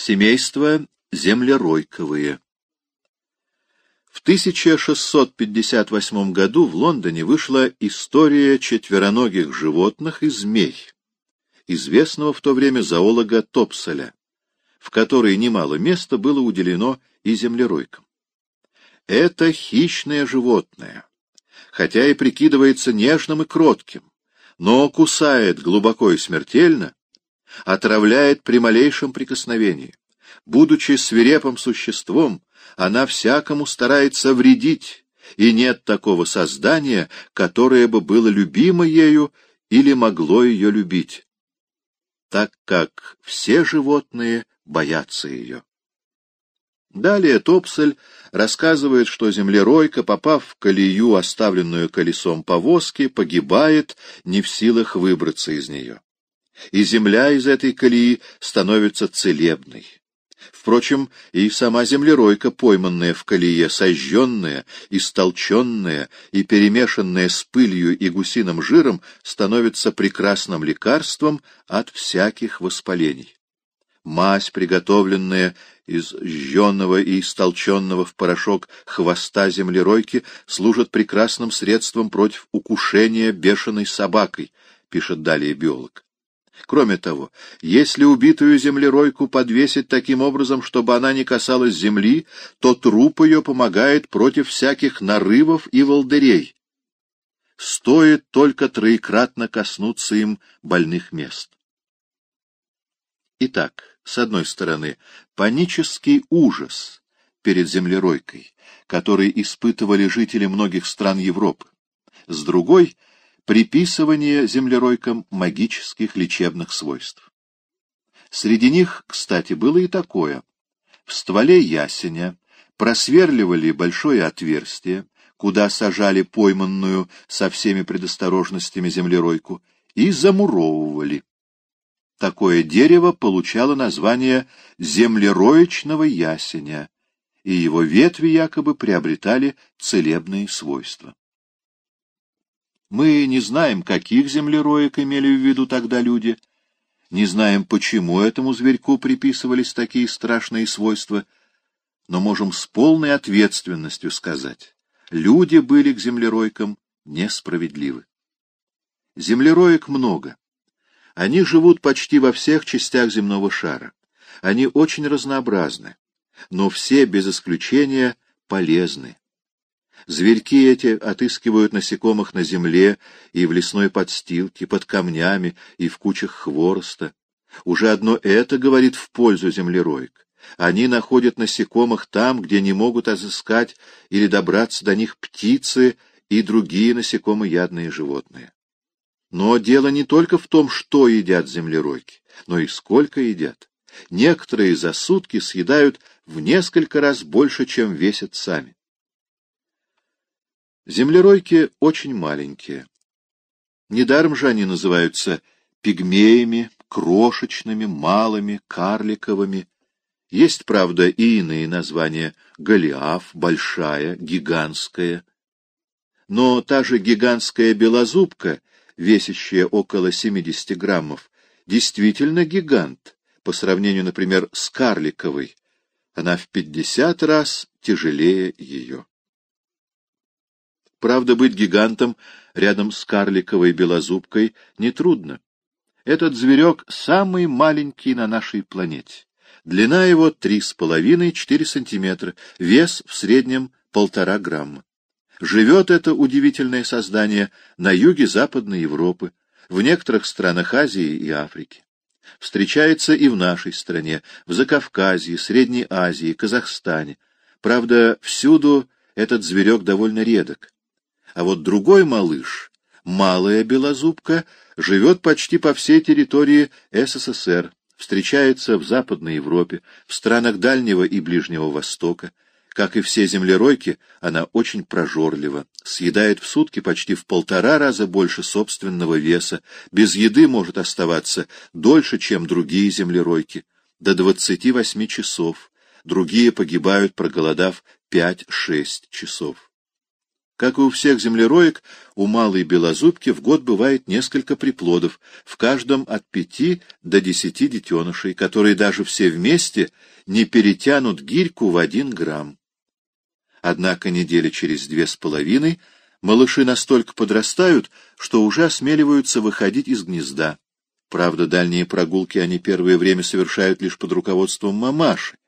Семейство землеройковые. В 1658 году в Лондоне вышла «История четвероногих животных и змей», известного в то время зоолога Топселя, в которой немало места было уделено и землеройкам. Это хищное животное, хотя и прикидывается нежным и кротким, но кусает глубоко и смертельно, отравляет при малейшем прикосновении. Будучи свирепым существом, она всякому старается вредить, и нет такого создания, которое бы было любимо ею или могло ее любить, так как все животные боятся ее. Далее Топсель рассказывает, что землеройка, попав в колею, оставленную колесом повозки, погибает, не в силах выбраться из нее. И земля из этой колеи становится целебной. Впрочем, и сама землеройка, пойманная в колее, сожженная, истолченная и перемешанная с пылью и гусиным жиром, становится прекрасным лекарством от всяких воспалений. Мазь, приготовленная из жженного и истолченного в порошок хвоста землеройки, служит прекрасным средством против укушения бешеной собакой, пишет далее биолог. Кроме того, если убитую землеройку подвесить таким образом, чтобы она не касалась земли, то труп ее помогает против всяких нарывов и волдырей. Стоит только троекратно коснуться им больных мест. Итак, с одной стороны, панический ужас перед землеройкой, который испытывали жители многих стран Европы. С другой — приписывание землеройкам магических лечебных свойств. Среди них, кстати, было и такое. В стволе ясеня просверливали большое отверстие, куда сажали пойманную со всеми предосторожностями землеройку, и замуровывали. Такое дерево получало название землероечного ясеня, и его ветви якобы приобретали целебные свойства. Мы не знаем, каких землероек имели в виду тогда люди, не знаем, почему этому зверьку приписывались такие страшные свойства, но можем с полной ответственностью сказать, люди были к землеройкам несправедливы. Землероек много. Они живут почти во всех частях земного шара. Они очень разнообразны, но все, без исключения, полезны. Зверьки эти отыскивают насекомых на земле и в лесной подстилке, под камнями и в кучах хвороста. Уже одно это говорит в пользу землероек. Они находят насекомых там, где не могут отыскать или добраться до них птицы и другие насекомоядные животные. Но дело не только в том, что едят землеройки, но и сколько едят. Некоторые за сутки съедают в несколько раз больше, чем весят сами. Землеройки очень маленькие. Недаром же они называются пигмеями, крошечными, малыми, карликовыми. Есть, правда, и иные названия — голиаф, большая, гигантская. Но та же гигантская белозубка — весящая около 70 граммов, действительно гигант, по сравнению, например, с карликовой. Она в 50 раз тяжелее ее. Правда, быть гигантом рядом с карликовой белозубкой нетрудно. Этот зверек самый маленький на нашей планете. Длина его 3,5-4 сантиметра, вес в среднем полтора грамма. Живет это удивительное создание на юге Западной Европы, в некоторых странах Азии и Африки. Встречается и в нашей стране, в Закавказье, Средней Азии, Казахстане. Правда, всюду этот зверек довольно редок. А вот другой малыш, малая белозубка, живет почти по всей территории СССР, встречается в Западной Европе, в странах Дальнего и Ближнего Востока, как и все землеройки, она очень прожорлива, съедает в сутки почти в полтора раза больше собственного веса, без еды может оставаться дольше, чем другие землеройки, до 28 часов, другие погибают, проголодав 5-6 часов. Как и у всех землероек, у малой белозубки в год бывает несколько приплодов, в каждом от пяти до десяти детенышей, которые даже все вместе не перетянут гирьку в один грамм. Однако недели через две с половиной малыши настолько подрастают, что уже осмеливаются выходить из гнезда. Правда, дальние прогулки они первое время совершают лишь под руководством мамаши.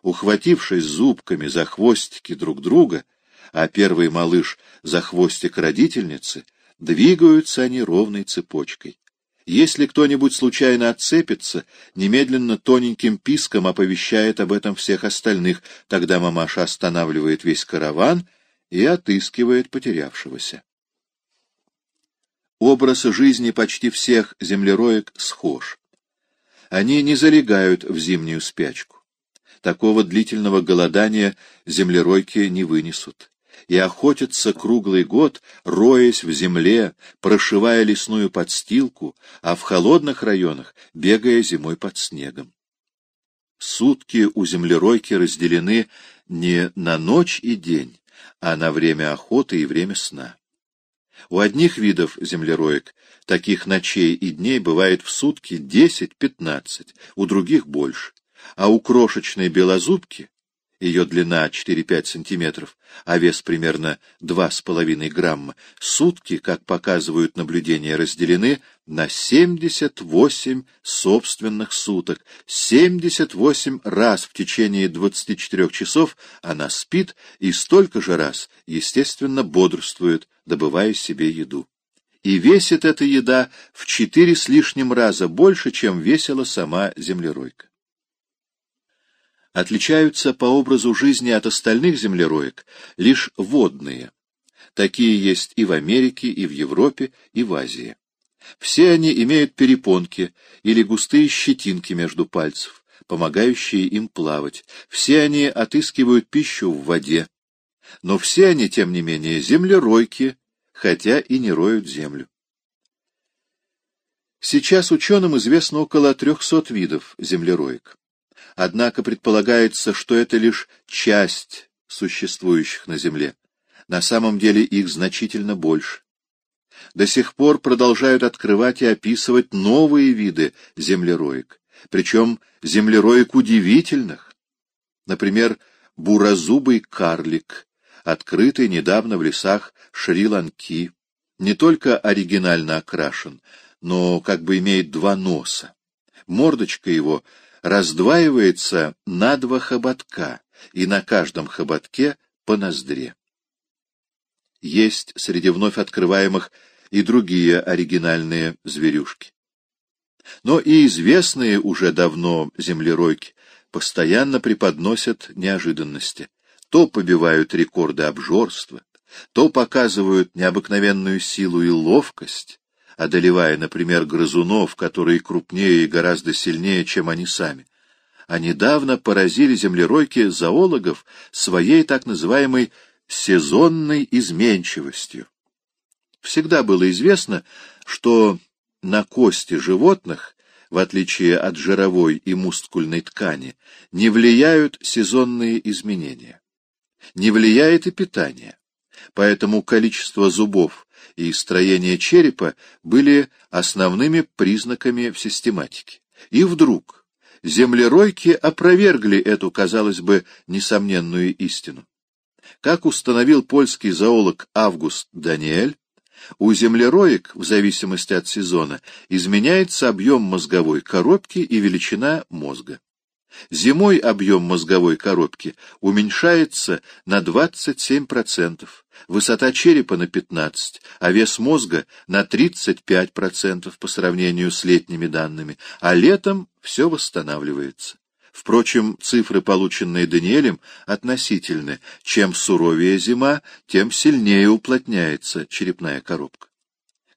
Ухватившись зубками за хвостики друг друга, а первый малыш за хвостик родительницы, двигаются они ровной цепочкой. Если кто-нибудь случайно отцепится, немедленно тоненьким писком оповещает об этом всех остальных, тогда мамаша останавливает весь караван и отыскивает потерявшегося. Образ жизни почти всех землероек схож. Они не залегают в зимнюю спячку. Такого длительного голодания землеройки не вынесут и охотятся круглый год, роясь в земле, прошивая лесную подстилку, а в холодных районах бегая зимой под снегом. Сутки у землеройки разделены не на ночь и день, а на время охоты и время сна. У одних видов землероек таких ночей и дней бывает в сутки 10-15, у других больше, а у крошечной белозубки ее длина 4-5 сантиметров, а вес примерно 2,5 грамма, сутки, как показывают наблюдения, разделены на 78 собственных суток. 78 раз в течение 24 часов она спит и столько же раз, естественно, бодрствует, добывая себе еду. И весит эта еда в четыре с лишним раза больше, чем весила сама землеройка отличаются по образу жизни от остальных землероек лишь водные. Такие есть и в Америке, и в Европе, и в Азии. Все они имеют перепонки или густые щетинки между пальцев, помогающие им плавать. Все они отыскивают пищу в воде. Но все они, тем не менее, землеройки, хотя и не роют землю. Сейчас ученым известно около 300 видов землероек. Однако предполагается, что это лишь часть существующих на Земле. На самом деле их значительно больше. До сих пор продолжают открывать и описывать новые виды землероек, причем землероек удивительных. Например, буразубый карлик, открытый недавно в лесах Шри-Ланки, не только оригинально окрашен, но как бы имеет два носа. Мордочка его раздваивается на два хоботка, и на каждом хоботке по ноздре. Есть среди вновь открываемых и другие оригинальные зверюшки. Но и известные уже давно землеройки постоянно преподносят неожиданности. То побивают рекорды обжорства, то показывают необыкновенную силу и ловкость, одолевая, например, грызунов, которые крупнее и гораздо сильнее, чем они сами. А недавно поразили землеройки зоологов своей так называемой сезонной изменчивостью. Всегда было известно, что на кости животных, в отличие от жировой и мускульной ткани, не влияют сезонные изменения. Не влияет и питание. Поэтому количество зубов и строение черепа были основными признаками в систематике. И вдруг землеройки опровергли эту, казалось бы, несомненную истину. Как установил польский зоолог Август Даниэль, у землероек, в зависимости от сезона, изменяется объем мозговой коробки и величина мозга. Зимой объем мозговой коробки уменьшается на 27%, высота черепа на 15%, а вес мозга на 35% по сравнению с летними данными, а летом все восстанавливается. Впрочем, цифры, полученные Даниэлем, относительны. Чем суровее зима, тем сильнее уплотняется черепная коробка.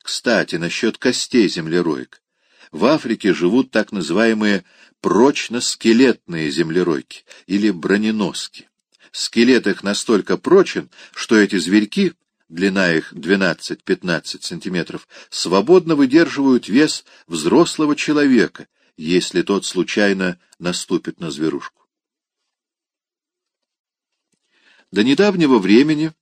Кстати, насчет костей землероек. В Африке живут так называемые прочно-скелетные землеройки или броненоски. Скелет их настолько прочен, что эти зверьки, длина их 12-15 сантиметров, свободно выдерживают вес взрослого человека, если тот случайно наступит на зверушку. До недавнего времени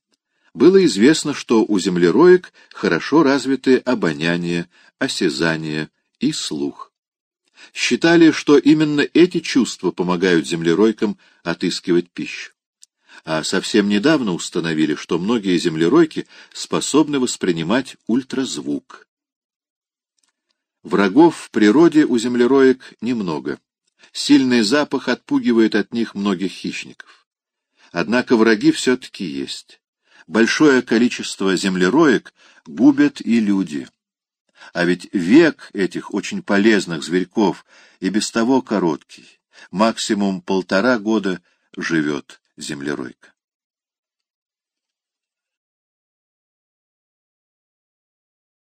было известно, что у землероек хорошо развиты обоняние, осязание и слух. Считали, что именно эти чувства помогают землеройкам отыскивать пищу. А совсем недавно установили, что многие землеройки способны воспринимать ультразвук. Врагов в природе у землероек немного. Сильный запах отпугивает от них многих хищников. Однако враги все-таки есть. Большое количество землероек губят и люди. А ведь век этих очень полезных зверьков и без того короткий, максимум полтора года живет землеройка.